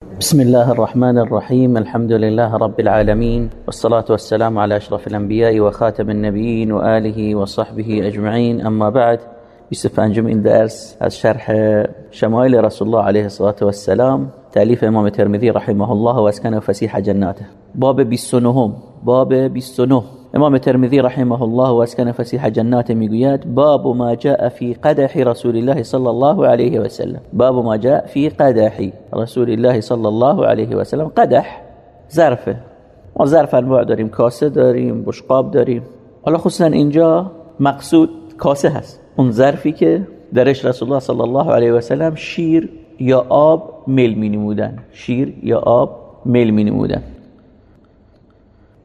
بسم الله الرحمن الرحيم الحمد لله رب العالمين والصلاة والسلام على أشرف الأنبياء وخاتم النبيين وآله وصحبه أجمعين أما بعد انجم این درس از شرح شمائل رسول الله عليه الصلاة والسلام تأليف امام الترمذي رحمه الله واسكنه فسيح جناته باب 29 باب 29 امام ترمذی رحمه الله و اسکن فسیح جنات می‌گوید باب ما جاء في قدح رسول الله صلى الله عليه وسلم. باب ما جاء في قدح رسول الله صلى الله عليه وسلم. قدح ظرفه. ما ظرف انواع داریم کاسه داریم بشقاب داریم. حالا خصوصا اینجا مقصود کاسه هست. اون ظرفی که درش رسول الله صلی الله علیه و سلم شیر یا آب میل می نمودن. شیر یا آب میل می نمودن.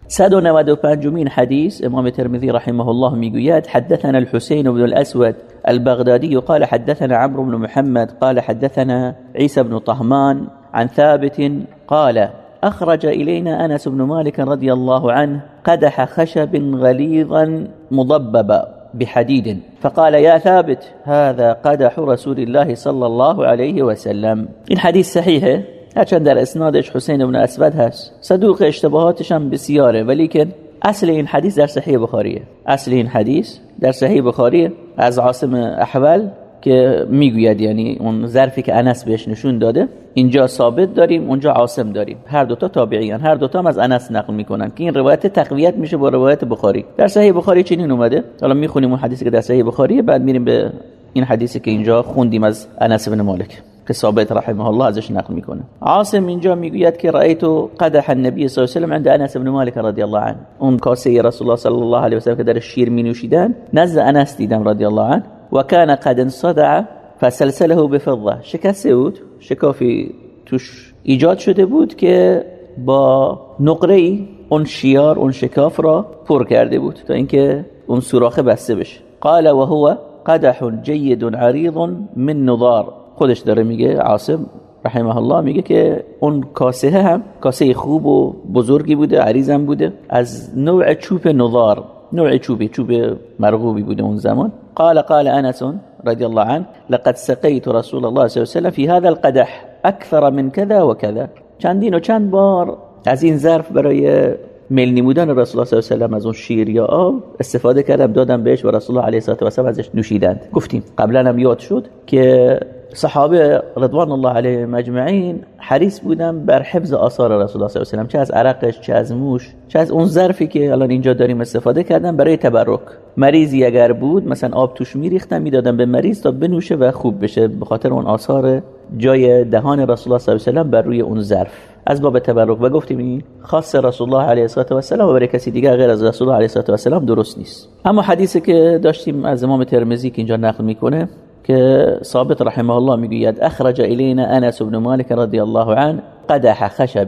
195 حديث امام الترمذي رحمه الله ميقويات حدثنا الحسين بن الأسود البغدادي قال حدثنا عمرو بن محمد قال حدثنا عيسى بن طهمان عن ثابت قال أخرج إلينا أنس بن مالك رضي الله عنه قدح خشب غليظا مضببا بحديد فقال يا ثابت هذا قدح رسول الله صلى الله عليه وسلم. الحديث صحيح هرچند در اسنادش حسین ابن اسود هست. صدوق اشتباهاتش هم بسیاره ولی که اصل این حدیث در صحیح بخاریه. اصل این حدیث در صحیح بخاریه از عاصم احول که می‌گوید یعنی اون ظرفی که انس بهش نشون داده. اینجا ثابت داریم اونجا عاصم داریم. هر دوتا تابعیان هر دوتا هم از انس نقل می‌کنن که این روایت تقویت میشه با روایت بخاری. در صحیح بخاری چنین اومده. حالا می‌خونیم اون حدیثی که در صحیح بخاریه بعد میریم به این حدیثی که اینجا خوندیم از انس بن مالک. که ثابت رحمه الله ازش نقل می‌کنه. عاصم اینجا می‌گوید که رأیتو قدح النبی صلی الله علیه و سلم عند انس بن مالک رضی الله عنه. اون کاسه رسول الله صلی الله علیه و سلم که در شیر می نوشیدن نزد انس دیدم رضی الله عنه. و کان قد انصدع فسلسله بفضه. شکسته بود شکافی توش ایجاد شده بود که با نقره اون شیار اون شکاف را پر کرده بود تا اینکه اون سوراخ بسته بشه. قال وهو قدح جيد عريض من نضار خودش داره میگه عاصم رحمه الله میگه که اون کاسه هم کاسه خوب و بزرگی بوده عریضم بوده. از نوع چوب نضار نوع چوبی چوب مرغوبی بوده اون زمان. قال قال انس رضي الله عنه لقد سقيت رسول الله صلى الله عليه وسلم في هذا القدح اكثر من كذا وكذا چندین و چند بار از این ظرف برای میل نمودن رسول الله صلی الله علیه و از اون شیر یا آب استفاده کردم دادم بهش و رسول الله علیه و سلم ازش نوشیدند. گفتیم قبلا هم یاد شد که صحابه رضوان الله علیهم اجمعین حریص بودن بر حفظ آثار رسول الله صلی الله علیه و چه از عرقش چه از موش چه از اون ظرفی که الان اینجا داریم استفاده کردن برای تبرک. مریضی اگر بود مثلا آب توش میریختن می‌دادن به مریض تا بنوشه و خوب بشه به خاطر اون آثار جای دهان رسول الله صلی الله علیه و بر روی اون ظرف. از باب تبرک و گفتیم این خاص رسول الله علیه و سلم و برای کسی دیگه غیر از رسول الله علیه و سلم درست نیست. اما حدیثی که داشتیم از امام ترمذی که اینجا نقل می‌کنه که ثابت رحمه الله می‌گوید اخرج الینا انس بن مالک رضی الله عنه قدح خشب.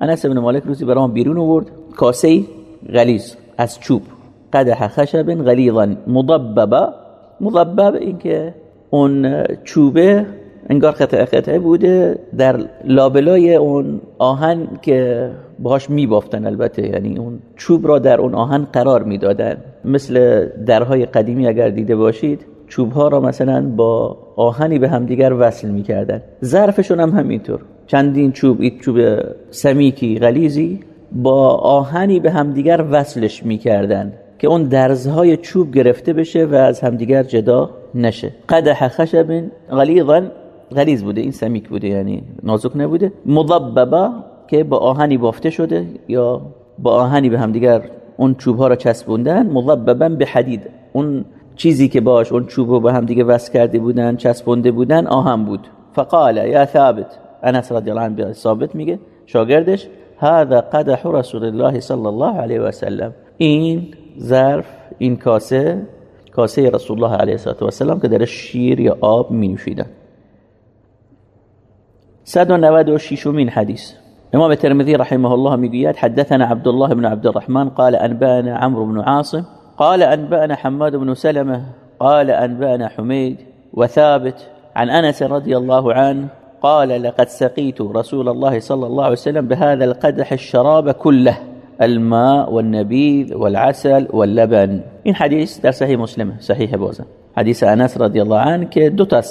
انس بن مالک روزی برام بیرون آورد کاسه غلیظ از چوب. قدح خشب غلیظا مضببا مضبب اینکه اون چوبه انگار قطعه قطعه بوده در لابلای اون آهن که باش میبافتن البته یعنی اون چوب را در اون آهن قرار می‌دادن. مثل درهای قدیمی اگر دیده باشید چوب ها را مثلا با آهنی به همدیگر وصل می‌کردن. ظرفشون هم همینطور. چندین چوب این چوب سمیکی غلیزی با آهنی به همدیگر وصلش می‌کردن که اون درزهای چوب گرفته بشه و از همدیگر جدا نشه. قدح خشب غلیظا غلیظ بوده این سمیک بوده یعنی نازک نبوده. مضببا که با آهنی بافته شده یا با آهنی به همدیگر اون چوب ها را چسبوندن مضببا به حدید. اون چیزی که باش اون چوب رو به هم دیگه وصل کرده بودن چسبونده بودن آهم بود. فقال یا ثابت. انس رضی الله عنه ثابت میگه شاگردش هذا قدح رسول الله صلی الله علیه و سلم. این ظرف این کاسه کاسه رسول الله علیه و سلم که در شیر یا آب می نوشیدن 196 من حدیث. امام الترمذي رحمه الله می‌گوید حدثنا عبد الله بن عبد الرحمن قال انبانا عمرو بن عاصم. قال أنبأنا حماد بن سلمة قال أنبأنا حميد وثابت عن أنس رضي الله عنه قال لقد سقيت رسول الله صلى الله عليه وسلم بهذا القدح الشراب كله الماء والنبيذ والعسل واللبن. این حدیث در صحیح مسلم صحیح بازم حدیث أنس رضی الله عنه که دو تا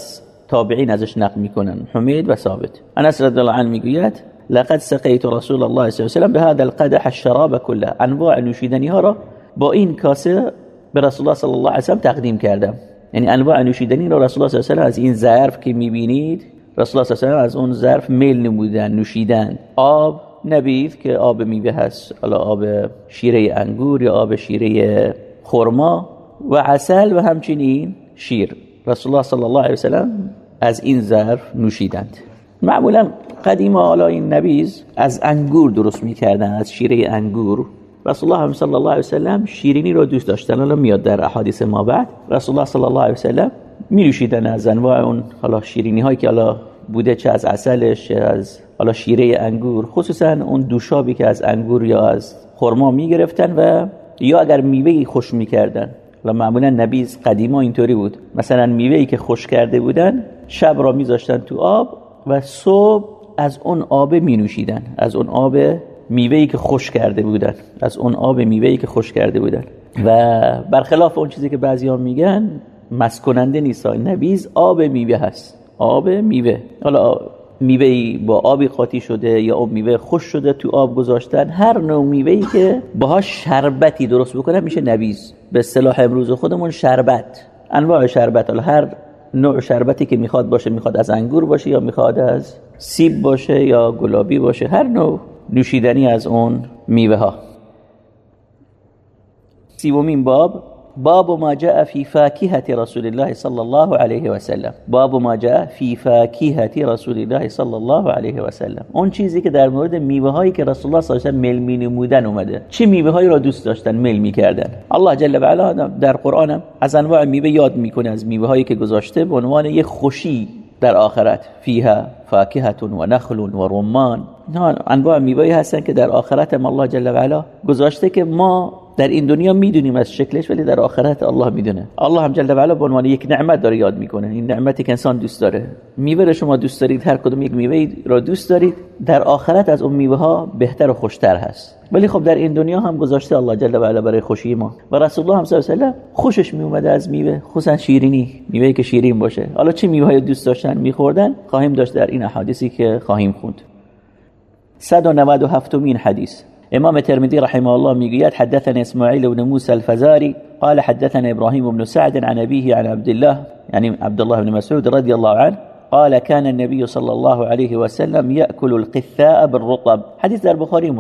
تابعین ازش نقل میکنن حمید و ثابت. أنس رضی الله عنه میگوید لقد سقیت رسول الله صلی الله علیه و به هذا القدح الشراب كله أنواع نوشیدنی ها را با این کاسه به رسول الله صلی الله علیه و تقدیم کردم. یعنی انواع نوشیدنی را رسول الله صلی الله علیه و از این ظرف که می‌بینید رسول الله صلی الله علیه و از اون ظرف میل نمودن نوشیدن. آب نبیذ که آب میوه هست. حالا آب شیره انگور یا آب شیره خرما و عسل و همچنین شیر. رسول الله صلی الله علیه و سلم از این ظرف نوشیدند. معمولا قدیم حالا این نبیز از انگور درست می‌کردن از شیره انگور. رسول الله صلی الله علیه و سلم شیرینی رو دوست داشتن حالا میاد در احادیث ما بعد رسول الله صلی الله علیه و سلم می نوشیدن از انواع اون حالا شیرینی هایی که حالا بوده چه از عسلش از حالا شیره انگور خصوصا اون دوشابی که از انگور یا از خرما می‌گرفتن و یا اگر میوه خوش می‌کردن و معمولا نبیز قدیما اینطوری بود مثلا میوه که خوش کرده بودن شب را میذاشتن تو آب و صبح از اون آب می نوشیدن از اون آب میوه که خوش کرده بودن. از اون آب میوه که خوش کرده بودن. و برخلاف اون چیزی که بعضی میگن مسکننده نیست. نبیز آب میوه هست. آب میوه. حالا میوه با آبی قاطی شده یا آب میوه خوش شده تو آب گذاشتن هر نوع میوه که باهاش شربتی درست بکنه میشه نبیز. به اصطلاح امروز خودمون شربت. انواع شربت. حالا هر نوع شربتی که می‌خواد باشه می‌خواد از انگور باشه یا می‌خواد از سیب باشه یا گلابی باشه هر نوع. نوشیدنی از اون میوه ها سیومین باب باب ما جاء في فاكهة رسول الله صلى الله عليه وسلم باب ما جاء في فاكهة رسول الله صلى الله عليه وسلم اون چیزی که در مورد میوه هایی که رسول الله صلی الله علیه و مل می نمودن اومده. چه میوه هایی را دوست داشتن مل می‌کردن؟ الله جل و علا در قرآن از انواع میوه یاد می‌کنه از میوه هایی که گذاشته به عنوان یه خوشی در آخرت. فیها فاکهت و نخل و رمان. انواع میوه هستن که در آخرت الله جل و علا گذاشته که ما در این دنیا می‌دونیم از شکلش ولی در آخرت الله می‌دونه. الله هم جل و علا به عنوان یک نعمت داره یاد می‌کنه. این نعمتی که انسان دوست داره. میوه شما دوست دارید هر کدوم یک میوه را دوست دارید. در آخرت از اون میوه ها بهتر و خوشتر هست. ولی خب در این دنیا هم گذاشته الله جل و علا برای خوشی ما. و رسول الله هم صلی الله خوشش می اومده از میوه خصوصا شیرینی میوه که شیرین باشه. حالا چه میوه دوست داشتن میخوردن؟ خواهیم داشت در این احادیثی که خواهیم خوند. 197 مین حدیث. امام ترمذي رحمه الله ميقيات حدثنا اسماعيل بن موسى الفزاري قال حدثنا ابراهيم بن سعد عن ابيه عن عبد الله يعني عبد الله بن مسعود رضي الله عنه قال كان النبي صلى الله عليه وسلم يأكل القثاء بالرطب حديث در بخاري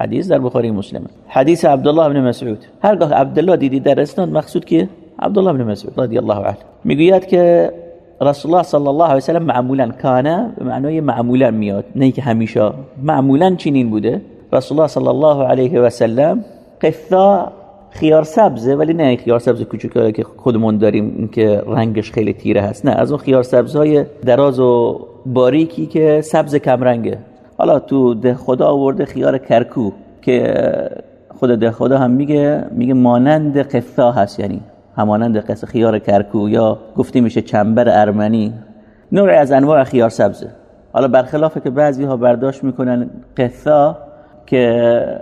حديث در بخاري مسلم. حديث عبد الله بن مسعود. هرگاه عبد الله دیدی در اسناد مقصود که عبد الله بن مسعود رضي الله عنه. می‌گوید که رسول الله صلی الله علیه و سلم معمولا کانه به معنای معمولا میاد. نه که همیشه. معمولا چنین بوده. رسول الله صلی الله علیه و سلم قفا خیار سبزه ولی نه خیار سبز کوچیکی که خودمون داریم که رنگش خیلی تیره هست. نه از اون خیار سبزهای دراز و باریکی که سبز کم رنگه حالا تو ده خدا آورده خیار کرکو که خود ده خدا هم میگه میگه مانند قفا هست یعنی همانند قص خیار کرکو یا گفته میشه چنبر ارمنی. نوعی از انواع خیار سبزه. حالا برخلافه که بعضی ها برداشت می‌کنن قثا که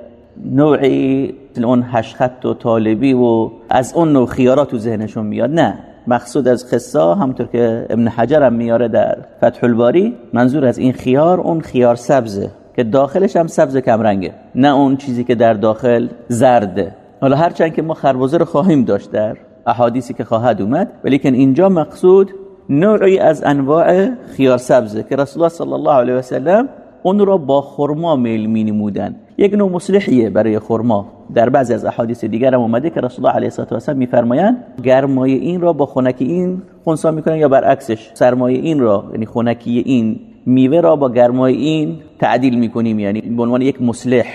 نوعی اون هشخط و طالبی و از اون نوع خیارات تو ذهنشون میاد. نه. مقصود از خصا همطور که ابن حجر هم میاره در فتح الباری منظور از این خیار اون خیار سبزه که داخلش هم سبز کمرنگه نه اون چیزی که در داخل زرده. حالا هرچند که ما خربزه رو خواهیم داشت در احادیثی که خواهد اومد ولیکن اینجا مقصود نوعی از انواع خیار سبزه که رسول الله صلی الله علیه و سلم اون را با خرما میل می نمودن یک نوع مصلحیه برای خرما. در بعضی از احادیث دیگر هم اومده که رسول الله علیه و سلم میفرمایند گرمای این را با خنکی این خونسا می‌کنن یا برعکسش سرمایه این را یعنی خنکی این میوه را با گرمای این تعدیل می‌کنیم. یعنی به عنوان یک مصلح.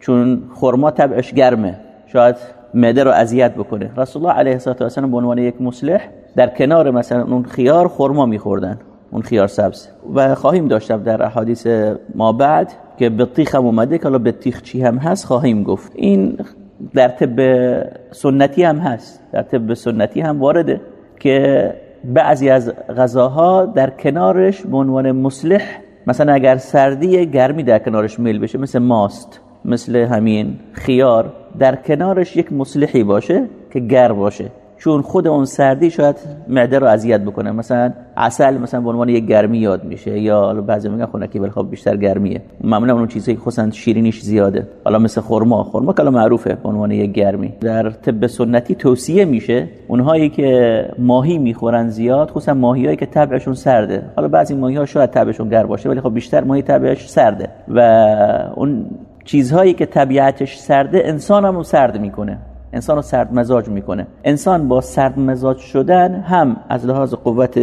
چون خرما طبعش گرمه. شاید معده رو اذیت بکنه. رسول الله علیه و سلم به عنوان یک مصلح در کنار مثلا اون خیار خرما میخوردن. اون خیار سبز. و خواهیم داشت در احادیث ما بعد که به تیخ هم اومده که به تیخ چی هم هست خواهیم گفت. این در طب سنتی هم هست. در طب سنتی هم وارده که بعضی از غذاها در کنارش به عنوان مصلح مثلا اگر سردی گرمی در کنارش میل بشه مثل ماست مثل همین خیار در کنارش یک مصلحی باشه که گر باشه. چون خود اون سردی شاید معده رو اذیت بکنه. مثلا عسل مثلا به عنوان یک گرمی یاد میشه یا بعضی میگن خنکی ولی خب بیشتر گرمیه. معمولا اون چیزایی که خصوصا شیرینیش زیاده. حالا مثل خرما خرما کلا معروفه به عنوان یک گرمی. در طب سنتی توصیه میشه اونهایی که ماهی می‌خورن زیاد خصوصا ماهیایی که طبعشون سرده. حالا بعضی ماهی ها شاید طبعشون گرم باشه ولی خب بیشتر ماهی طبعش سرده. و اون چیزهایی که طبیعتش سرده انسان هم سرد می‌کنه. انسان رو سرد مزاج می‌کنه. انسان با سرد مزاج شدن هم از لحاظ قوت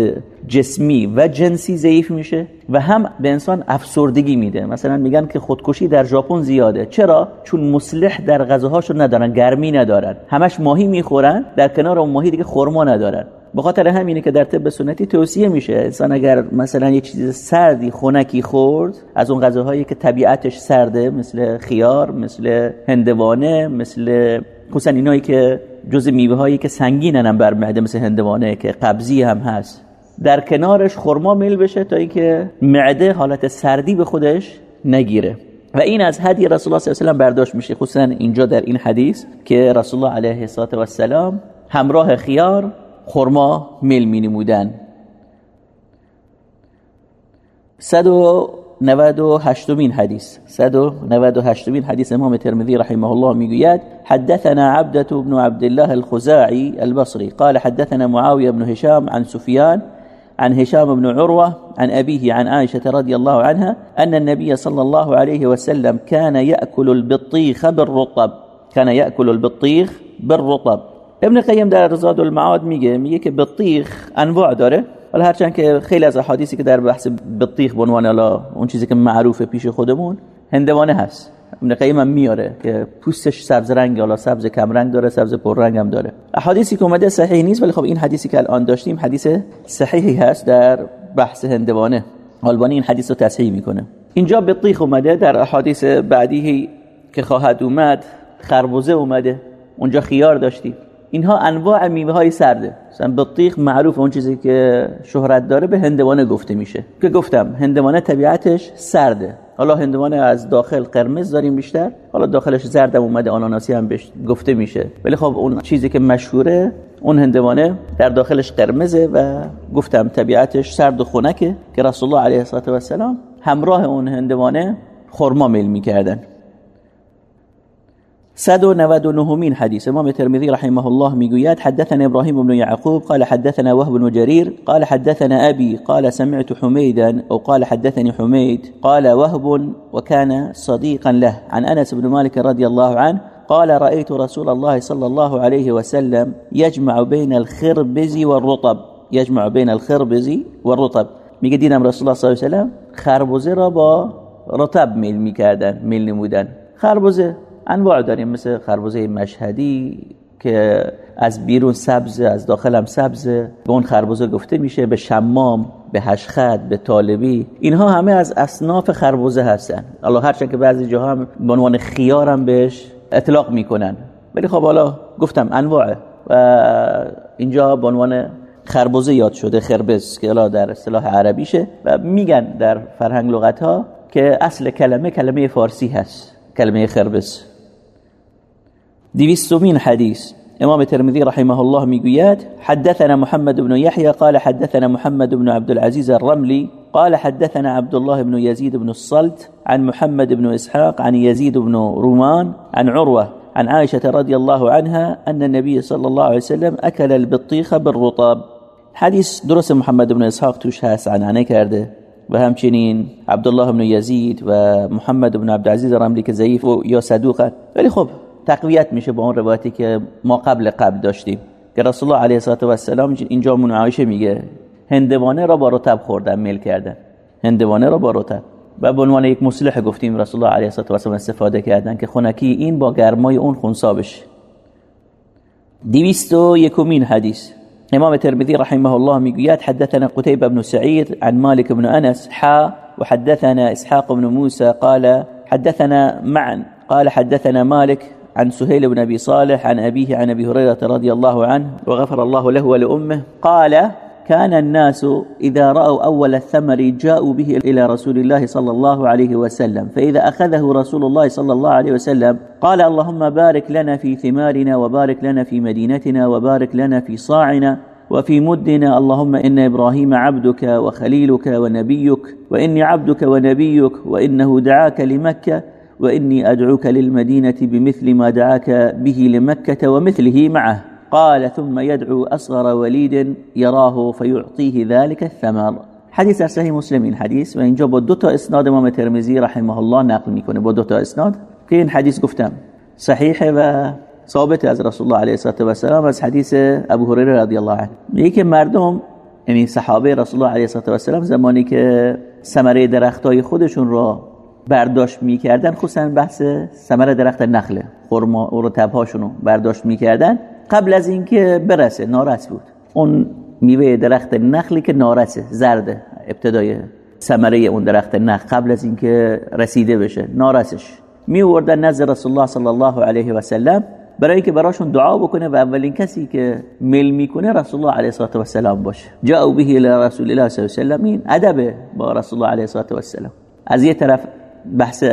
جسمی و جنسی ضعیف میشه و هم به انسان افسردگی میده. مثلا میگن که خودکشی در ژاپن زیاده. چرا؟ چون مصلح در غذاهاشون ندارن گرمی ندارن. همش ماهی می‌خورن در کنار اون ماهی دیگه خرما ندارن. به خاطر همینه که در طب سنتی توصیه میشه انسان اگر مثلا یه چیز سردی خونکی خورد از اون غذاهایی که طبیعتش سرده مثل خیار مثل هندوانه مثل خصوصا اینایی که جز میوه هایی که سنگینن بر معده مثل هندوانه که قبضی هم هست در کنارش خرما میل بشه تا اینکه معده حالت سردی به خودش نگیره. و این از هدی رسول الله صلی الله علیه و برداشت میشه خصوصا اینجا در این حدیث که رسول الله علیه السلام همراه خیار خرما میل می نمودن 198 حديث 198 حديث امام الترمذي رحمه الله ميقياد حدثنا عبدة بن عبد الله الخزاعي البصري قال حدثنا معاوية بن هشام عن سفيان عن هشام بن عروة عن أبيه عن عائشة رضي الله عنها أن النبي صلى الله عليه وسلم كان يأكل البطيخ بالرطب. كان يأكل البطيخ بالرطب. ابن قیم در زاد المعاد میگه میگه که انواع داره. حالا هرچند که خیلی از احادیثی که در بحث بطیخ به عنوان اون چیزی که معروفه پیش خودمون هندوانه هست. ابن قیم هم میاره که پوستش سبز رنگ حالا سبز کم رنگ داره سبز پر رنگ هم داره. احادیثی که اومده صحیح نیست ولی خب این حدیثی که الان داشتیم حدیث صحیحی هست در بحث هندوانه. آلبانی این حدیث رو تصحیح می‌کنه. اینجا بطیخ اومده در احادیث بعدی که خواهد اومد خربوزه اومده. اونجا خیار داشتیم. اینها انواع میوه های سرده. مثلا بطیخ معروف اون چیزی که شهرت داره به هندوانه گفته میشه. که گفتم هندوانه طبیعتش سرده. حالا هندوانه از داخل قرمز داریم بیشتر. حالا داخلش زردم اومده آناناسی هم بهش گفته میشه. ولی خب اون چیزی که مشهوره اون هندوانه در داخلش قرمزه و گفتم طبیعتش سرد و خنکه که رسول الله علیه و السلام همراه اون هندوانه خرما میل می‌کردن. 199 حديث. إمام الترمذي رحمه الله ميقويات حدثنا إبراهيم بن يعقوب قال حدثنا وهب بن جرير قال حدثنا أبي قال سمعت حميدا أو قال حدثني حميد قال وهب وكان صديقا له. عن أنس بن مالك رضي الله عنه قال رأيت رسول الله صلى الله عليه وسلم يجمع بين الخربز والرطب. يجمع بين الخربز والرطب. میگه دیدم رسول الله صلی الله علیه و سلم خربزه را با رطب میل میکردن میل نمودن. خربزه انواع داریم مثل خربوزه مشهدی که از بیرون سبز از داخل هم سبز به اون خربوزه گفته میشه به شمام به هشخط به طالبی. اینها همه از اصناف خربوزه هستن. الله هرچند که بعضی جاها هم به عنوان خیار هم بهش اطلاق می‌کنن. ولی خب حالا گفتم انواعه و اینجا به عنوان خربوزه یاد شده خربز که حالا در اصطلاح عربیشه. و میگن در فرهنگ لغت ها که اصل کلمه کلمه فارسی هست کلمه خربز. دويستمين حديث إمام الترمذي رحمه الله ميقويات حدثنا محمد بن يحيى قال حدثنا محمد بن عبد العزيز الرملي قال حدثنا عبد الله بن يزيد بن الصلت عن محمد بن إسحاق عن يزيد بن رومان عن عروة عن عائشة رضي الله عنها أن النبي صلى الله عليه وسلم أكل البطيخ بالرطاب حديث درس محمد بن إسحاق توش هاس عن عنه کرده. و همچنین عبدالله بن یزید و محمد بن عبدالعزیز رملی که ضعیف و یا صدوقه ولی خب تقویت میشه با اون روایتی که ما قبل قبل داشتیم. که رسول الله علیه و السلام اینجا من عایشه میگه هندوانه را با رطب خوردن میل کردن. هندوانه را با رطب. و به عنوان یک مصلح گفتیم رسول الله علیه و السلام استفاده کردن که خنکی این با گرمای اون خونسا بشه. 201 حدیث. امام ترمذي رحمه الله ميقيات حدثنا قتيبة بن سعيد عن مالك بن أنس حا وحدثنا إسحاق بن موسى قال حدثنا معا قال حدثنا مالك عن سهيل بن أبي صالح عن أبيه عن أبي هريرة رضي الله عنه وغفر الله له ولأمه. قال كان الناس إذا رأوا أول الثمر جاءوا به إلى رسول الله صلى الله عليه وسلم فإذا أخذه رسول الله صلى الله عليه وسلم قال اللهم بارك لنا في ثمارنا وبارك لنا في مدينتنا وبارك لنا في صاعنا وفي مدنا. اللهم إن إبراهيم عبدك وخليلك ونبيك وإني عبدك ونبيك وإنه دعاك لمكة وإني أدعوك للمدينة بمثل ما دعاك به لمكة ومثله معه. قال ثم يدعو أصغر وليد يراه فيعطيه ذلك الثمر. حديث صحيح مسلمين حديث. و اینجا با تا اسناد امام ترمذی رحمه الله نقل می‌کنه. با دو تا اسناد که این حدیث گفتم صحیحه و ثابت از رسول الله علیه الصلاه و السلام از حدیث ابو هریره رضی الله عنه. میگه مردم یعنی صحابه رسول الله علیه الصلاه و السلام زمانی که ثمره درختای خودشون را برداشت می‌کردن خصوصا بحث ثمره درخت نخله خرما و رطبهاشون رو برداشت می‌کردن. قبل از اینکه برسه نارس بود. اون میوه درخت نخلی که نارسه زرده ابتدای ثمره اون درخت نخل قبل از اینکه رسیده بشه نارسش. میوردن نزد رسول الله صلی الله علیه و سلم. برای اینکه براشون دعا بکنه و اولین کسی که مل می‌کنه رسول الله علیه و سلام باشه. جاء به الى رسول الله صلی الله علیه و سلم. این ادب با رسول الله علیه و سلم از یه طرف بحث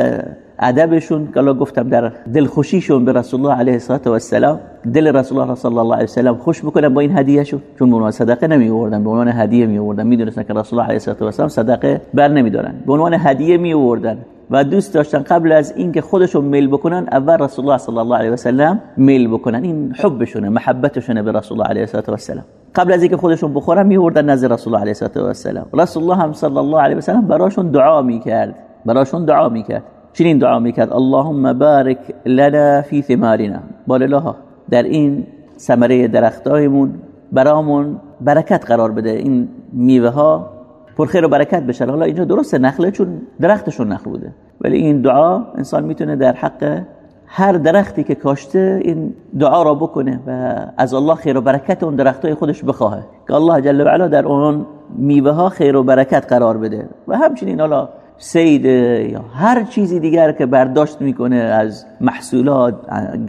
ادبشون که گفتم در دلخوشیشون به رسول الله علیه و السلام دل رسول الله صلی الله علیه و سلم خوش بکنن با این هدیه شون چون به صدقه نمی آوردن به عنوان هدیه می آوردن می‌دونستن که رسول الله علیه السلام صدقه بر نمیدارن. به عنوان هدیه می آوردن و دوست داشتن قبل از اینکه خودشون میل بکنن اول رسول الله صلی الله علیه و سلم میل بکنن. این حبشونه محبتشونه به رسول الله علیه و سلم قبل از اینکه خودشون بخورن میوردن نزد رسول الله علیه و سلم رسول الله هم صلی الله علیه و سلم براشون دعا می‌کرد. براشون دعا می‌کرد. چنین دعا می‌کرد. اللهم بارک لنا فی ثمارنا. بالله در این ثمره درختایمون برامون برکت قرار بده. این میوه ها پر خیر و برکت بشه. حالا اینجا درسته نخله چون درختشون نخل بوده. ولی این دعا انسان می‌تونه در حق هر درختی که کاشته این دعا را بکنه و از الله خیر و برکت اون درختای خودش بخواه. که الله جل و علا در اون میوه ها خیر و برکت قرار بده. و همچنین حالا سید یا هر چیزی دیگر که برداشت می‌کنه از محصولات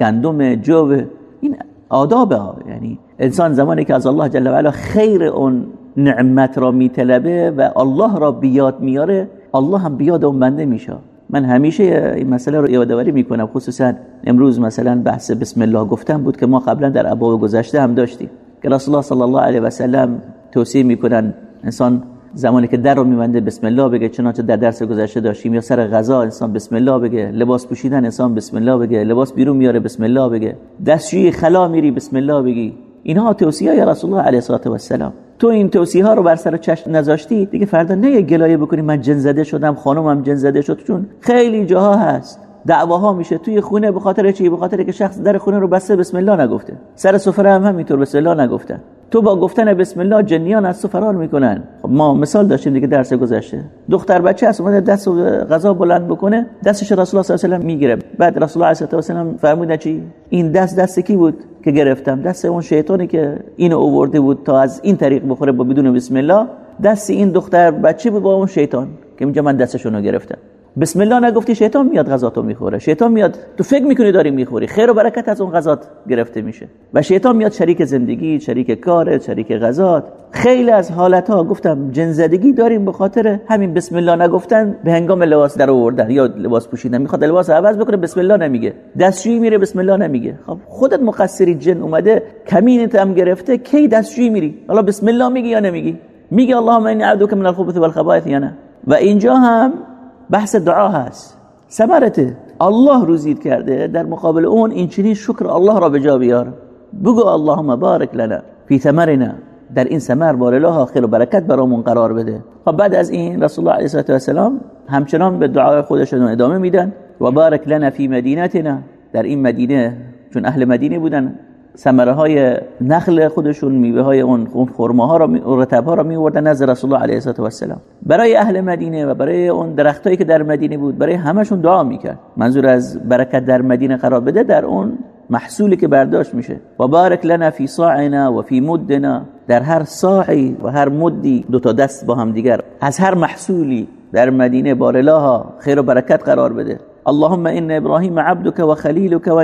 گندم جو این آدابه ها. یعنی انسان زمانی که از الله جل و علا خیر اون نعمت را میطلبه و الله را بیاد میاره الله هم بیاد اون بنده میشه. من همیشه این مسئله رو یادآوری می‌کنم خصوصا امروز مثلا بحث بسم الله گفتم بود که ما قبلا در ابواب گذشته هم داشتیم که رسول الله صلی الله علیه و سلم توصیه می‌کنن انسان زمانی که در رو میبنده بسم الله بگه چنانچه در درس گذشته داشتیم یا سر غذا انسان بسم الله بگه لباس پوشیدن انسان بسم الله بگه لباس بیرون میاره بسم الله بگه دستشویی خلا میری بسم الله بگی. اینها توصیه های رسول الله علیه و سلام تو این توصیه ها رو بر سر چشم نذاشتی دیگه فردا نه گلایه بکنی من جن زده شدم خانومم جن زده شد. چون خیلی جاها هست دعواها میشه. توی خونه به خاطر چی؟ به خاطر که شخص در خونه رو بسته بسم الله نگفته. سر سفره هم همینطور بسم الله نگفته. تو با گفتن بسم الله جنیان از تو فرار می‌کنن. خب ما مثال داشتیم دیگه درس گذشته. دختر بچه هست اومده دست غذا بلند بکنه دستش رسول الله صلی الله علیه و می‌گیره. بعد رسول الله صلی الله علیه و فرمودن چی؟ این دست دست کی بود که گرفتم؟ دست اون شیطانی که اینو اوورده بود تا از این طریق بخوره با بدون بسم الله. دست این دختر بچه بود با اون شیطان که اینجا من دستشونو گرفتم. بسم الله نگفتی شیطان میاد غذاتو می‌خوره. شیطان میاد تو فکر می‌کنی داری می‌خوری. خیر و برکت از اون غذات گرفته میشه. و شیطان میاد شریک زندگی شریک کار شریک غذات. خیلی از حالت ها گفتم جنزدگی داریم به خاطر همین بسم الله نگفتن به هنگام لباس در آوردن یا لباس پوشیدن. می‌خواد لباس عوض بکنه بسم الله نمیگه. دستشویی میره بسم الله نمیگه. خب خودت مقصری جن اومده کمینت هم گرفته کی دستشویی میری؟ حالا بسم الله میگی یا نمیگی؟ میگه اللهم انی اعوذ من الخبث والخبائث یا نه؟ و اینجا هم بحث دعا هست. الله روزید کرده در مقابل اون این چنین شکر الله را به جا بیار. بگو اللهم بارک لنا فی ثمرنا. در این ثمر الله خیر و برکت برامون قرار بده. خب بعد از این رسول الله علیه و سلام همچنان به دعای خودشون ادامه میدن. و بارک لنا فی مدینتنا. در این مدینه چون اهل مدینه بودن ثمره های نخل خودشون میوه های اون خرما ها را رطب ها را میوردن نزد رسول الله علیه و سلام برای اهل مدینه و برای اون درختایی که در مدینه بود برای همشون دعا می‌کرد. منظور از برکت در مدینه قرار بده در اون محصولی که برداشت میشه. و بارک لنا فی صاعنا و فی مدنا. در هر صاعی و هر مدی دو تا دست با هم دیگر. از هر محصولی در مدینه بار خیر و برکت قرار بده. اللهم ان ابراهیم عبدك و خلیلك و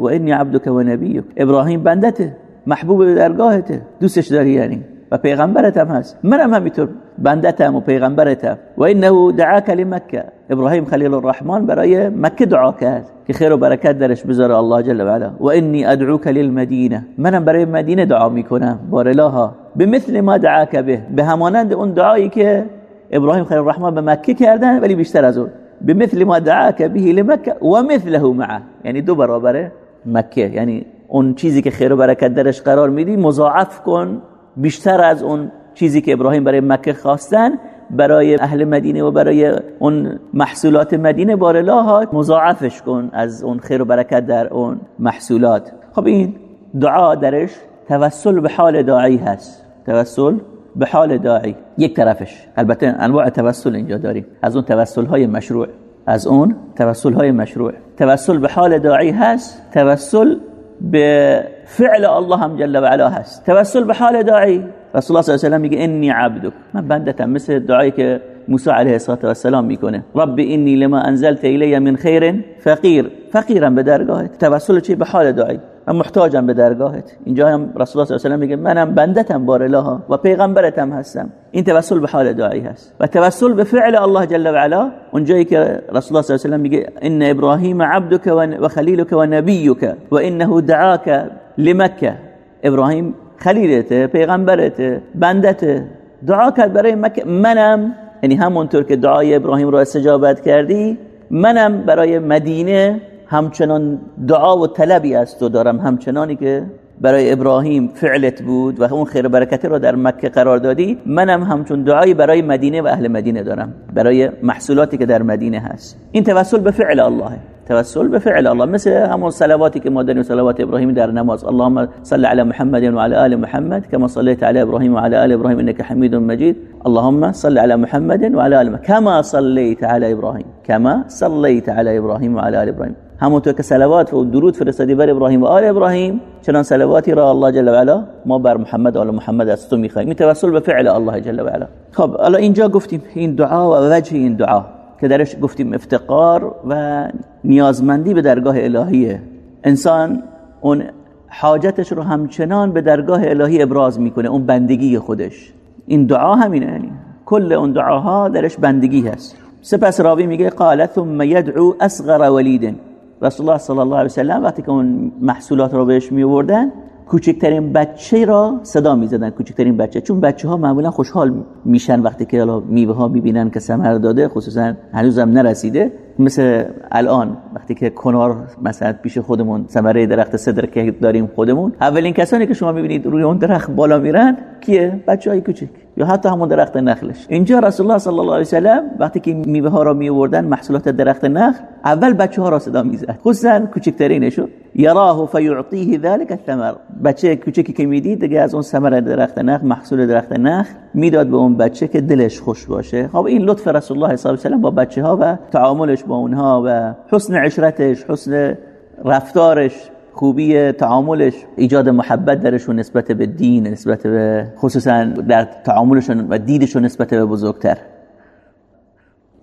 و عبدك و نبیك ابراهیم بندته محبوب درگاهته دوستش داری یعنی؟ و پیغمبرت هم هست. منم همینطور بندتم و پیغمبرتم. و انه دعاک لمکه. ابراهیم خلیل الرحمن برای مکه دعا کرد که خیر و برکت درش بذاره الله جل و علا و انی ادعوک للمدینه. منم برای مدینه دعا می‌کنم. بار الها بمثل ما دعاک به. به همانند اون دعایی که ابراهیم خلیل الرحمن به مکه کردن ولی بیشتر از اون. بمثل ما دعاك به لمکه و مثله معه. یعنی دو برابره مکه. یعنی اون چیزی که خیر و برکت درش قرار میدی مضاعف کن. بیشتر از اون چیزی که ابراهیم برای مکه خواستن برای اهل مدینه و برای اون محصولات مدینه بارلاها مضاعفش کن از اون خیر و برکت در اون محصولات. خب این دعا درش توسل به حال داعی هست. توسل به حال داعی. یک طرفش. البته انواع توسل اینجا داریم. از اون توسل های مشروع. از اون توسل های مشروع. توسل به حال داعی هست. توسل به فعل الله هم جل و علا هست. توسل به حال داعی. رسول الله صلی الله علیه و میگه انی عبدک. من بندتم. مثل دعایی که موسی علیه السلام می‌کنه. رب انی لما انزلت الی من خیر فقیر. فقیرم به درگاهت. توسل چی؟ به حال داعی. من محتاجم به درگاهت. اینجا هم رسول الله صلی الله علیه و میگه منم بندتم بار الله و پیغمبرتم هستم. این توسل به حال داعی هست. و توسل به فعل الله جل و علا اونجایی که رسول الله صلی الله علیه و میگه ان ابراهیم عبدك و خلیلك و نبیك و انه دعاك لمکه. ابراهیم خلیلته پیغمبرته بندته دعا کرد برای مکه. منم یعنی همونطور که دعای ابراهیم رو استجابت کردی منم برای مدینه همچنان دعا و طلبی از تو دارم همچنانی که برای ابراهیم فعلت بود و اون خیر و برکت رو در مکه قرار دادی. منم همچون دعایی برای مدینه و اهل مدینه دارم برای محصولاتی که در مدینه هست. این توسل به فعل الله. توسل به فعل الله. مثل همون صلواتی که ما داریم صلوات ابراهیم در نماز. اللهم صل على محمد و على آل محمد كما صليت على ابراهیم و على آل ابراهیم انك حمید مجید. اللهم صل على محمد و على آل محمد كما صليت على ابراهیم. كما صليت على ابراهیم و على آل ابراهیم. همونطور که صلوات و درود فرستادی بر ابراهیم و آل ابراهیم چنان صلواتی را الله جل و علا ما بر محمد آل محمد از تو می‌خوایم این توسل به فعل الله جل و علا. خب الان اینجا گفتیم این دعا و وجه این دعا. که درش گفتیم افتقار و نیازمندی به درگاه الهیه. انسان اون حاجتش رو همچنان به درگاه الهی ابراز می‌کنه اون بندگی خودش. این دعا همینه یعنی کل اون دعاها درش بندگی هست. سپس راوی میگه قال ثم يدعو اصغر ولید. رسول الله صلی الله علیه و سلم وقتی که اون محصولات رو بهش می آوردن کوچکترین بچه را صدا می‌زدن کوچکترین بچه. چون بچه ها معمولا خوشحال میشن وقتی که میوه ها می‌بینن که ثمر داده خصوصا هنوزم نرسیده. مثل الان وقتی که کنار مثلا پیش خودمون ثمره درخت صدر که داریم خودمون اولین کسانی که شما می‌بینید روی اون درخت بالا میرن کیه؟ بچه های کوچک یا حتی همون درخت نخلش. اینجا رسول الله صلی الله علیه و سلم وقتی که میوه ها را می آوردن محصولات درخت نخل اول بچه ها را صدا می‌زد. خصوصا کوچکترینشو. یراه فیعطیه ذلك الثمر. بچه کوچکی که می‌دید دیگه از اون ثمره درخت نخل محصول درخت نخل می‌داد به اون بچه که دلش خوش باشه. خب این لطف رسول الله صلی الله علیه و با بچه ها و تعاملش با اونها و حسن عشرتش حسن رفتارش خوبی تعاملش ایجاد محبت درشون نسبت به دین نسبت به خصوصا در تعاملشون و دیدشون نسبت به بزرگتر.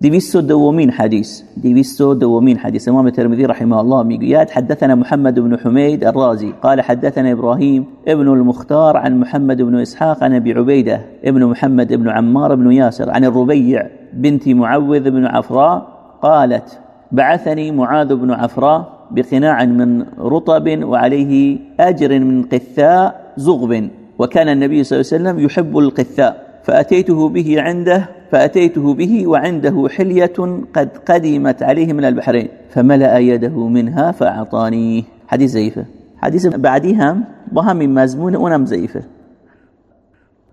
دویست دومین حدیث دویست دومين حديث امام الترمذي رحمه الله میگوید حدثنا محمد بن حميد الرازي قال حدثنا إبراهيم ابن المختار عن محمد بن اسحاق عن ابي عبيده ابن محمد بن عمار بن ياسر عن الربيع بنت معوذ بن عفراء قالت بعثني معاذ بن عفراء بقناع من رطب وعليه أجر من قثاء زغب وكان النبي صلى الله عليه وسلم يحب القثاء فأتيته به عنده فأتيته به وعنده حلية قد قدمت عليه من البحرين فملأ يده منها فأعطاني حديث زيفة حديث بعديها بهم من مزمون ونم زيفة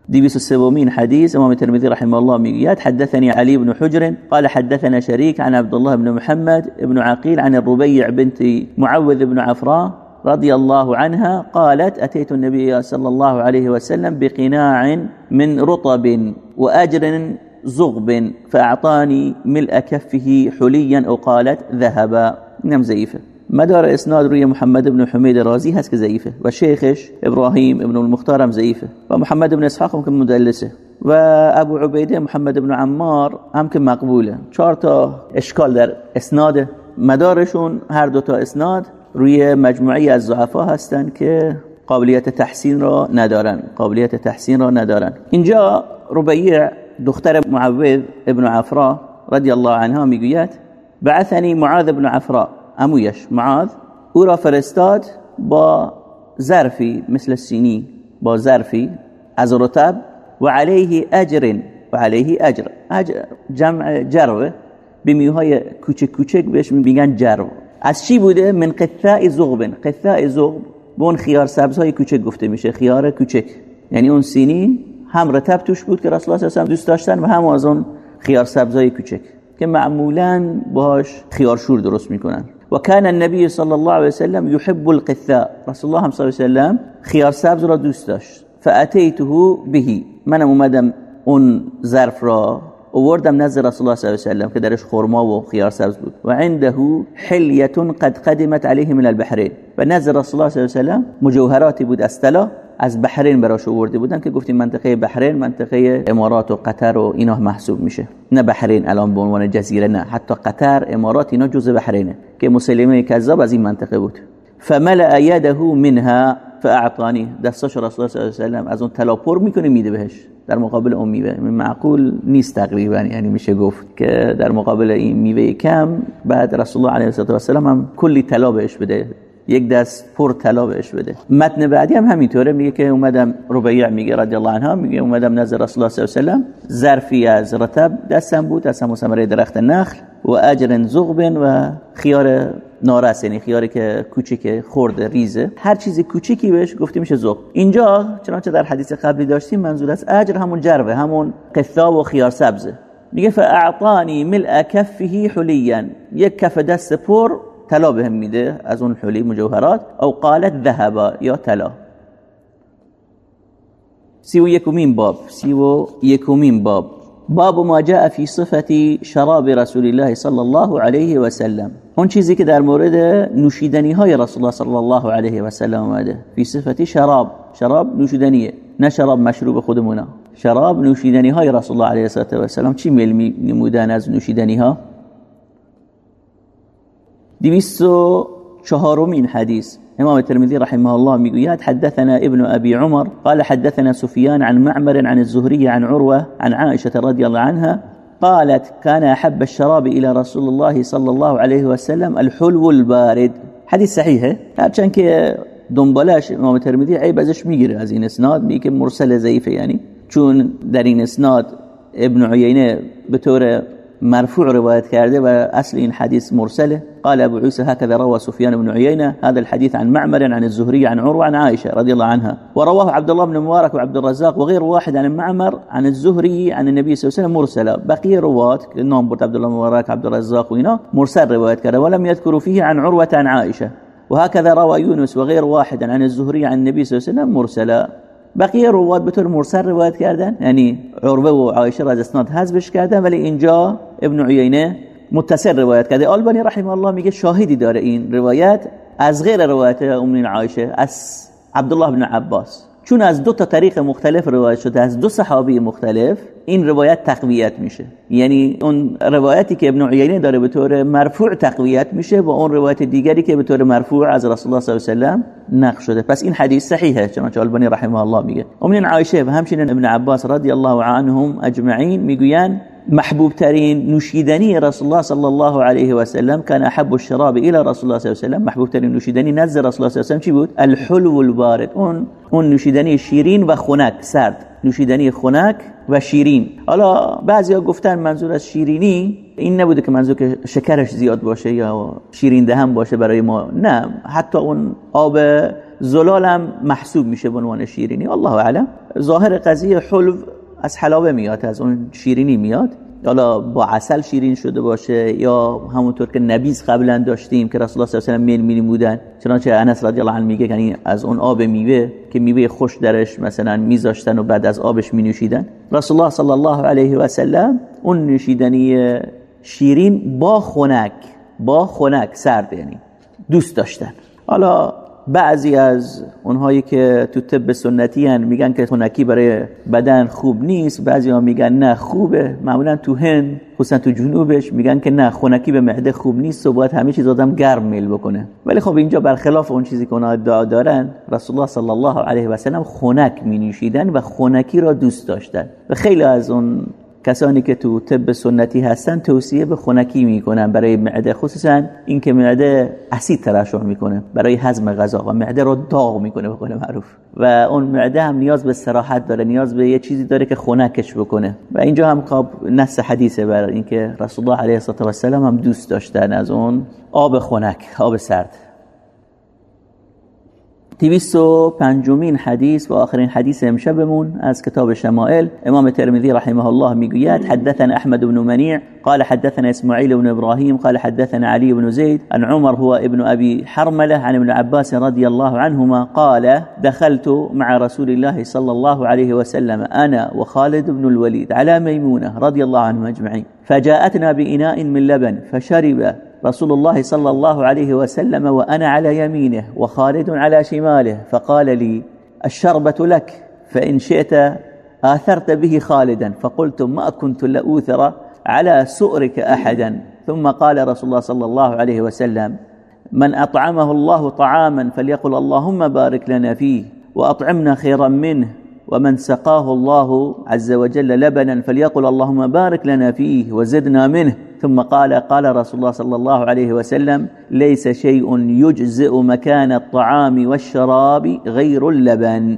ديبس السبومين حديث إمام الترمذي رحمه الله ميقيات حدثني علي بن حجر قال حدثنا شريك عن عبد الله بن محمد بن عقيل عن الربيع بنت معوذ بن عفراء رضي الله عنها قالت أتيت النبي صلى الله عليه وسلم بقناع من رطب وأجر زغب فأعطاني ملء كفه حليا أو قالت ذهبا. نم زيفة. مدار اسناد روی محمد بن حمید رازی هست که ضعیفه و شیخش ابراهیم ابن المختار هم ضعیفه و محمد بن اسحاق هم که مدلسه. و ابو عبیده محمد بن عمار هم که مقبوله. چهار تا اشکال در اسناد مدارشون هر دو تا اسناد روی مجموعی از ضعفا هستن که قابلیت تحسین را ندارن. قابلیت تحسین را ندارن. اینجا ربیع دختر معوذ ابن عفرا رضی الله عنها می‌گوید بعثنی معاذ ابن عفرا امویش معاذ او را فرستاد با ظرفی مثل سینی با ظرفی از رتب و علیه اجر و علیه اجر. جمع جرو به میوهای کوچک کوچک بهش میگن جرو از چی بوده؟ من قطع زغب. قطع زغب به اون خیار سبزهای کوچک گفته میشه خیار کوچک. یعنی اون سینی هم رتب توش بود که رسول الله دوست داشتن و هم از اون خیار سبزهای کوچک که معمولا باش خیارشور درست می‌کنن. و کان النبی صلی الله علیه وسلم يحب القثاء. رسول الله صلی الله علیه وسلم خیار سبز را دوست داشت. فاتیته به. منم اومدم اون ظرف را اووردم نزد رسول الله صلی الله علیه و که درش خرما و خیار سبز بود. و عنده قد قدمت علیه من البحرین. و نزد رسول الله صلی الله علیه و مجوهراتی بود از طلا. از بحرین براش آورده بودن که گفتیم منطقه بحرین منطقه امارات و قطر و اینا محسوب میشه. نه بحرین الان به عنوان جزیره نه. حتی قطر امارات اینا جزء بحرینه. که مسلمه کذاب از این منطقه بود. فملأ یده منها فاعطانی. دستاش رسول الله صلی الله علیه و از اون طلا پر می‌کنه میده بهش. در مقابل اون میوه. معقول نیست تقریبا. یعنی میشه گفت که در مقابل این میوه کم بعد رسول الله علیه و سلم هم کلی طلا بهش بده. یک دست پر طلا بهش بده. متن بعدی هم همینطوره میگه که اومدم ربیع میگه رضی الله عنها میگه اومدم نزد رسول الله صلی الله علیه و ظرفی از رطب دستم بود از همون ثمره درخت نخل و اجر زغب و خیار نارس یعنی خیاری که کوچیک خورده ریزه. هر چیزی کوچیکی بهش گفته میشه زغب. اینجا چنانچه در حدیث قبلی داشتیم منظور از اجر همون جربه همون قثاب و خیار سبزه. میگه فاعطانی ملء کفه حلیا یک کف دست پر طلا بهم میده از اون حلی مجوهرات؟ او قالت ذهبا یا طلا سی و یکمین باب سی و یکمین باب. باب ما جاء في صفة شراب رسول الله صلی الله علیه و سلم. اون چیزی که در مورد نوشیدنی های رسول الله صلی الله علیه و سلم اومده فی صفتی شراب. شراب نوشیدنیه نه شراب مشروب خودمونا. شراب نوشیدنی های رسول الله علیه و سلم چی میل نمودن از نوشیدنی ها دویست و چهارمین حدیث. امام الترمذي رحمه الله میگوید حدثنا ابن أبي عمر قال حدثنا سفيان عن معمر عن الزهري عن عروة عن عائشة رضي الله عنها قالت كان أحب الشراب إلى رسول الله صلى الله عليه وسلم الحلو البارد. حديث صحيحه هرچند که دنبالش امام ترمذی عیب ازش میگیره از این اسناد میگه مرسل ضعیفه یعنی چون در این اسناد ابن عیینه به طور مرفوع روایت کرده و اصل این حدیث مرسلة. قال أبو عيسى هكذا روى سفيان بن عيينة. هذا الحديث عن معمر عن الزهري عن عروة عن عائشة رضي الله عنها. ورواه عبد الله بن مبارك وعبد الرزاق وغير واحد عن معمر عن الزهري عن النبي صلى الله عليه وسلم مرسلا بقي رواة انهم عبد الله مبارك عبد الرزاق وهنا مرسل روايات كذا ولم يذكروا فيه عن عروة عن عائشة. وهكذا روى يونس وغير واحد عن الزهري عن النبي صلى الله عليه وسلم مرسلا بقیه روایت به طور مرسل روایت کردن. یعنی عروه و عایشه را از اسناد حذفش کردن ولی اینجا ابن عیینه متصل روایت کرده. آلبانی رحمه الله میگه شاهدی داره این روایت. از غیر روایت ام عایشه از عبدالله بن عباس. چون از دو تا طریق مختلف روایت شده از دو صحابی مختلف این روایت تقویت میشه. یعنی اون روایتی که ابن عیینه داره به طور مرفوع تقویت میشه با اون روایت دیگری که به طور مرفوع از رسول الله صلی الله علیه و نقل شده. پس این حدیث صحیحه چنانچه البانی رحمه الله میگه. امین عایشه و همچنین ابن عباس رضی الله عنهم اجمعین می‌گوین محبوب ترین نوشیدنی رسول الله صلی الله علیه و سلم کان احب الشراب الى رسول الله صلی الله علیه و سلم. محبوب ترین نوشیدنی نزد رسول الله صلی الله علیه و چی بود؟ الحلو البارد اون اون نوشیدنی شیرین و خنک سرد. نوشیدنی خنک و شیرین. حالا بعضیا گفتن منظور از شیرینی این نبوده که منظور که شکرش زیاد باشه یا شیرین دهم باشه برای ما. نه حتی اون آب زلالم محسوب میشه به عنوان شیرینی. الله اعلم. ظاهر قضیه حلو از حلاوه میاد از اون شیرینی میاد. حالا با عسل شیرین شده باشه یا همونطور که نبیز قبلا داشتیم که رسول الله صلی الله علیه و آله میل بودن چنانچه انس رضی الله عنه میگه یعنی از اون آب میوه که میوه خوش درش مثلا میذاشتن و بعد از آبش مینوشیدن. رسول الله صلی الله علیه و سلم اون نوشیدنی شیرین با خنک با خنک سرد یعنی دوست داشتن. حالا بعضی از اونهایی که تو طب سنتی هن میگن که خونکی برای بدن خوب نیست بعضی ها میگن نه خوبه. معمولا تو هند خصوصا تو جنوبش میگن که نه خونکی به معده خوب نیست و باید همه چیز آدم گرم میل بکنه. ولی خب اینجا برخلاف اون چیزی که اونها ادعا دارن رسول الله صلی الله علیه و سلم خونک می نوشیدن و خونکی را دوست داشتن. و خیلی از اون کسانی که تو طب سنتی هستن توصیه به خونکی می‌کنن برای معده خصوصا اینکه معده اسید ترشح می‌کنه برای هضم غذا و معده رو داغ می‌کنه به قول معروف. و اون معده هم نیاز به استراحت داره نیاز به یه چیزی داره که خونکش بکنه. و اینجا هم خب نص حدیثه برای اینکه رسول الله علیه و سلم هم دوست داشتن از اون آب خنک آب سرد. تیویست و پنجمین حدیث و آخرین حدیث امشبمون از کتاب شمائل. امام ترمذی رحمه الله میگوید حدثنا احمد بن منیع قال حدثنا اسماعيل بن إبراهيم قال حدثنا علي بن زيد عن عمر هو ابن ابي حرمله عن ابن عباس رضي الله عنهما قال دخلت مع رسول الله صلى الله عليه وسلم أنا وخالد بن الوليد على ميمونه رضي الله عنهم اجمعين فجاءتنا بإناء من لبن فشرب رسول الله صلى الله عليه وسلم وأنا على يمينه وخالد على شماله فقال لي الشربة لك فإن شئت آثرت به خالدا. فقلت ما كنت لأوثر على سؤرك أحدا. ثم قال رسول الله صلى الله عليه وسلم من أطعمه الله طعاما فليقل اللهم بارك لنا فيه وأطعمنا خيرا منه. ومن سقاه الله عز وجل لبنا فليقل اللهم بارك لنا فيه وزدنا منه ثم قال قال رسول الله صلى الله عليه وسلم ليس شيء يجزئ مكان الطعام والشراب غير اللبن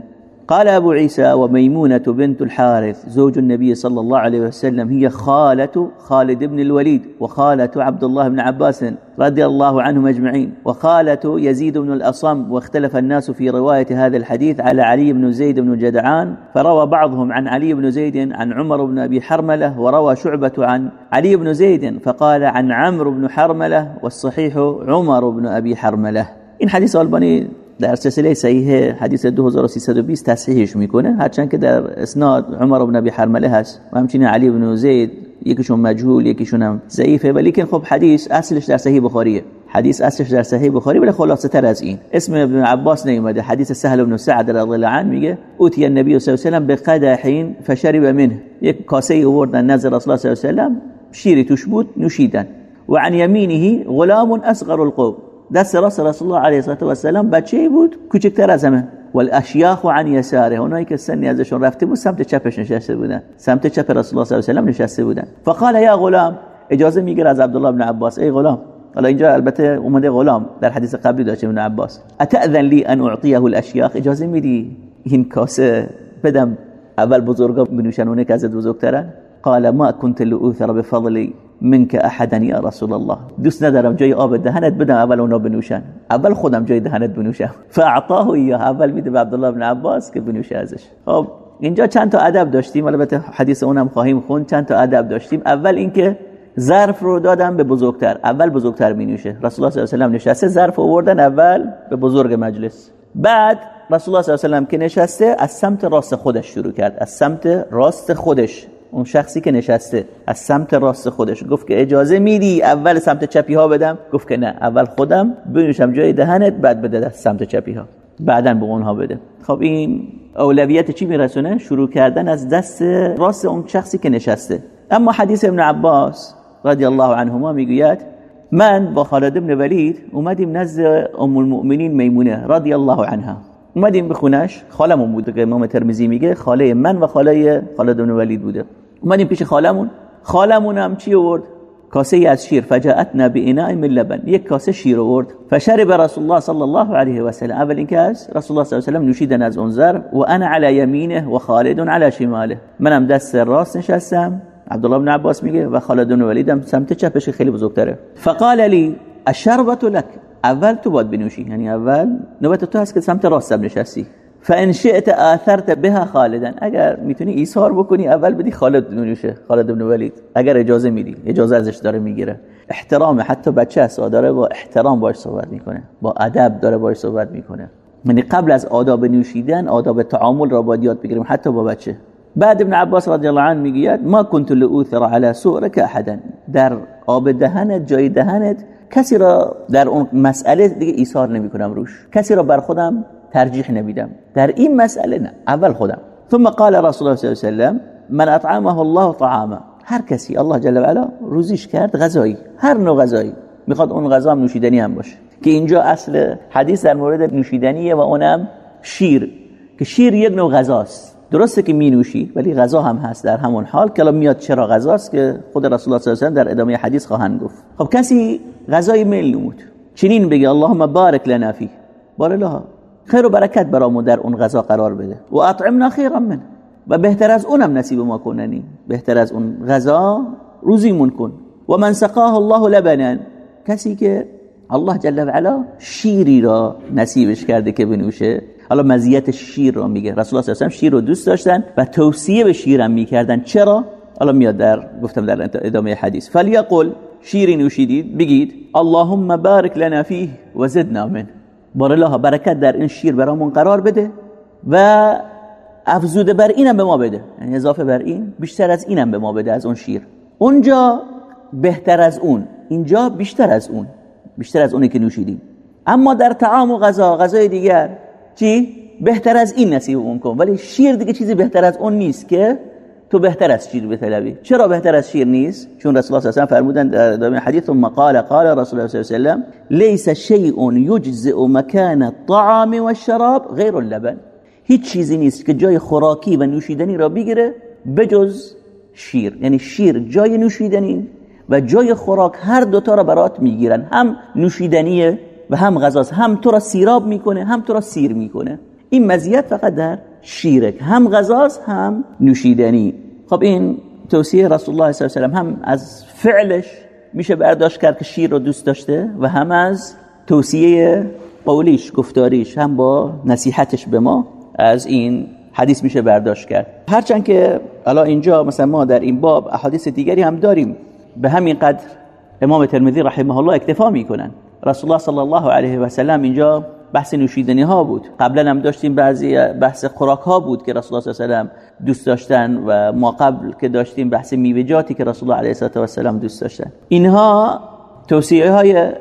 قال أبو عيسى وميمونة بنت الحارث زوج النبي صلى الله عليه وسلم هي خالة خالد بن الوليد وخالة عبد الله بن عباس رضي الله عنهم أجمعين وخالة يزيد بن الأصم واختلف الناس في رواية هذا الحديث على علي بن زيد بن جدعان فروى بعضهم عن علي بن زيد عن عمر بن أبي حرملة وروى شعبة عن علي بن زيد فقال عن عمرو بن حرملة والصحيح عمر بن أبي حرملة. إن حديث ألباني در سلسله صحیح حدیث 2320 تصحیحش می‌کنه. هرچند که در اسناد عمر بن ابی حرمله هست و همچنین علی بن زید یکیشون مجهول یکیشون هم ضعیفه. ولی که خب حدیث اصلش در صحیح بخاریه. حدیث اصلش در صحیح بخاری ولی خلاصه تر از این. اسم ابن عباس نیومده. حدیث سهل بن سعد رضی الله عنه میگه اوتی النبی صلی الله علیه و سلم بقدحین فشرب منه. یک کاسه ای آوردن نزد رسول الله صلی الله علیه و سلم شیری توش بود نوشیدن. و عن یمینه غلام اصغر القوم. دست راست رسول الله علیه و سلم بچه بود کوچکتر از همه. والاشیاخ عن یساره. اونایی که سنی ازشون رفته بود سمت چپش نشسته بودن. سمت چپ رسول الله صلی الله علیه و سلم نشسته بودن. فقال یا غلام اجازه می‌گیره از عبدالله بن عباس. ای غلام. حالا اینجا البته اومده غلام در حدیث قبلی داشته ابن عباس. اتاذن لی ان اعطیه الاشیاخ اجازه میدی این کاسه بدم؟ اول بزرگا بنوشن اونه که ازت بزرگترن قال ما كنت لأوثر بفضلي. منك احدا یا رسول الله. دوست ندارم جای آب دهنت بدم اول اونا بنوشن. اول خودم جای دهنت بنوشم. فاعطاه یا اول میده به عبدالله بن عباس که بنوشه ازش. خب اینجا چند تا ادب داشتیم. البته حدیث اونم خواهیم خون چند تا ادب داشتیم. اول اینکه ظرف رو دادم به بزرگتر. اول بزرگتر می نوشه رسول الله صلی الله علیه و سلم نشسته ظرف آوردن اول به بزرگ مجلس. بعد رسول الله صلی الله علیه و سلم که نشسته از سمت راست خودش شروع کرد. از سمت راست خودش. اون شخصی که نشسته از سمت راست خودش گفت که اجازه میدی اول سمت چپی ها بدم؟ گفت که نه. اول خودم بنوشم جای دهنت بعد بده از سمت چپی ها بعدا به اونها بده. خب این اولویت چی میرسونه؟ شروع کردن از دست راست اون شخصی که نشسته. اما حدیث ابن عباس رضی الله عنهما می‌گوید من با خالد ابن ولید اومدیم نزد ام المؤمنین میمونه رضی الله عنها. اومدیم به خونش. خالمون بوده که امام ترمذی میگه خاله من و خاله خالد بن ولید بوده. اومدیم پیش خالمون. خالمون هم چی آورد؟ کاسه ای از شیر. فجاءتنا باناء من لبن. یک کاسه شیر آورد. فشرب رسول الله صلی الله علیه و سلم. اول اینکه از رسول الله صلی الله علیه و سلم نوشیدن از اون زر و انا علی یمینه و خالد علی شماله. منم دست راست نشستم. عبدالله بن عباس میگه و خالد بن ولید هم سمت چپش خیلی بزرگتره. فقال لی الشربت لك اول تو باید بنوشی یعنی اول نوبت تو هست که سمت راست نشستی. فان شئت آثرت بها خالدا. اگر می‌تونی ایثار بکنی اول بدی خالد بنوشه خالد بن ولید. اگر اجازه میدی اجازه ازش داره می‌گیره. احترام حتی بچه است داره با احترام باش صحبت می‌کنه. با ادب داره باش صحبت می‌کنه. یعنی قبل از آداب نوشیدن آداب تعامل را باید یاد بگیریم حتی با بچه. بعد ابن عباس رضی الله عنه می‌گوید ما كنت لاوثر على سؤرك احدا در آب دهنت جای دهنت کسی را در اون مسئله دیگه ایثار نمی کنم روش. کسی را بر خودم ترجیح نمیدم. در این مسئله نه اول خودم. ثم قال رسول الله صلی الله علیه و من اطعمه الله طعاما هر کسی الله جل و علا روزیش کرد غذایی هر نوع غذایی. می‌خواد اون غذا هم نوشیدنی هم باشه. که اینجا اصل حدیث در مورد نوشیدنیه و اونم شیر. که شیر یک نوع غذاست. درسته که می نوشی ولی غذا هم هست در همون حال. که میاد چرا غذاست که خود رسول الله صلی الله علیه و در ادامه حدیث خواهند گفت. خب کسی غذای میل نمود چنین بگه اللهم بارک لنا فیه. بار الله خیر و برکت برامون در اون غذا قرار بده. و اطعمنا خیرا من و بهتر از اونم نصیب ما کننی بهتر از اون غذا روزیمون کن. و من سقاه الله لبنا کسی که الله جل و علا شیری را نصیبش کرده که بنوشه حالا مزیت شیر را میگه. رسول الله صلی الله شیر رو دوست داشتن و توصیه به شیرم می‌کردن. چرا؟ حالا میاد در گفتم در ادامه حدیث. فلیقل شیری نوشیدید بگید اللهم بارک لنا فیه و زدنا من بار الله برکت در این شیر برامون قرار بده و افزوده بر اینم به ما بده. یعنی اضافه بر این بیشتر از اینم به ما بده از اون شیر. اونجا بهتر از اون. اینجا بیشتر از اون. بیشتر از اونی که نوشیدیم. اما در طعام و غذا غذای دیگر چی بهتر از این نصیب اون کن. ولی شیر دیگه چیزی بهتر از اون نیست که تو بهتر از شیر بطلبی چرا بهتر از شیر نیست؟ چون رسول الله صلی الله علیه و فرمودن در حدیث ثم قال قال رسول الله صلی الله علیه و ليس شيء يجزئ مكان الطعام والشراب غیر اللبن. هیچ چیزی نیست که جای خوراکی و نوشیدنی را بگیره بجز شیر. یعنی شیر جای نوشیدنی و جای خوراک هر دوتا را برات می‌گیرن. هم نوشیدنیه و هم غذاست هم تو را سیراب می‌کنه هم تو را سیر می‌کنه. این مزیت فقط در شیرک. هم غذاست هم نوشیدنی. خب این توصیه رسول الله صلی الله علیه و هم از فعلش میشه برداشت کرد که شیر رو دوست داشته و هم از توصیه قولیش گفتاریش هم با نصیحتش به ما از این حدیث میشه برداشت کرد. هرچند که الان اینجا مثلا ما در این باب احادیث دیگری هم داریم. به همین قدر امام ترمذی رحمه الله اکتفا می‌کنن. رسول الله صلی الله علیه و سلم اینجا بحث نوشیدنی ها بود قبلا هم داشتیم بعضی بحث خوراک ها بود که رسول الله صلی الله علیه و دوست داشتن و ما قبل که داشتیم بحث میوه‌جاتی که رسول الله علیه و سلم دوست داشتن اینها توصیه های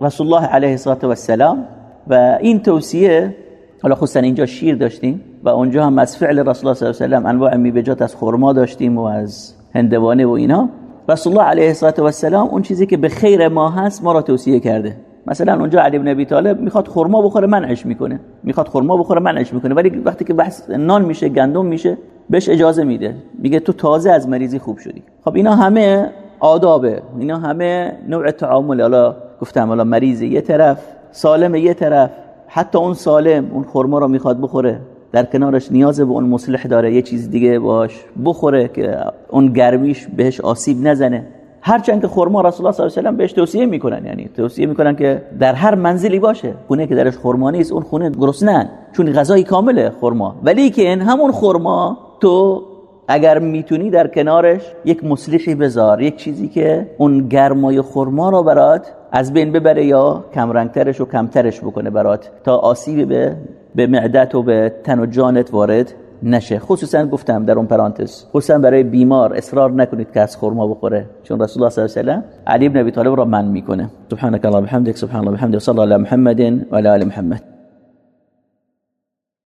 رسول الله علیه و سلام و این توصیه حالا خصوصا اینجا شیر داشتیم و اونجا هم از فعل رسول الله صلی الله علیه و انواع میوه‌جات از خرما داشتیم و از هندوانه و اینا رسول الله علیه و سلام اون چیزی که به خیر ما هست ما را توصیه کرده مثلا اونجا علی بن ابی طالب می‌خواد خرما بخوره منعش می‌کنه می‌خواد خرما بخوره منعش می‌کنه ولی وقتی که بحث نان میشه گندم میشه بهش اجازه میده میگه تو تازه از مریضی خوب شدی خب اینا همه آدابه اینا همه نوع تعامل حالا گفتم حالا مریض یه طرف سالم یه طرف حتی اون سالم اون خرما رو می‌خواد بخوره در کنارش نیاز به اون مصلح داره یه چیز دیگه باش بخوره که اون گرمیش بهش آسیب نزنه. هرچند که خرما رسول الله صلی الله علیه و بهش توصیه می‌کنن یعنی توصیه می‌کنن که در هر منزلی باشه. خونه که درش خرما نیست اون خونه گرسنه چون غذای کامله خرما. ولی که این همون خرما تو اگر می‌تونی در کنارش یک مصلحی بذار یک چیزی که اون گرمای خرما رو برات از بین ببره یا کمرنگترش و کمترش بکنه برات تا آسیبی به به معدت و به تن و جانت وارد نشه. خصوصا گفتم در اون پرانتز خصوصا برای بیمار اصرار نکنید که از خرما بخوره چون رسول الله صلی الله علیه و علی ابن ابی طالب را من می‌کنه. سبحانك اللهم وبحمدك سبحان الله وبحمده صلی الله علی محمد و علی محمد.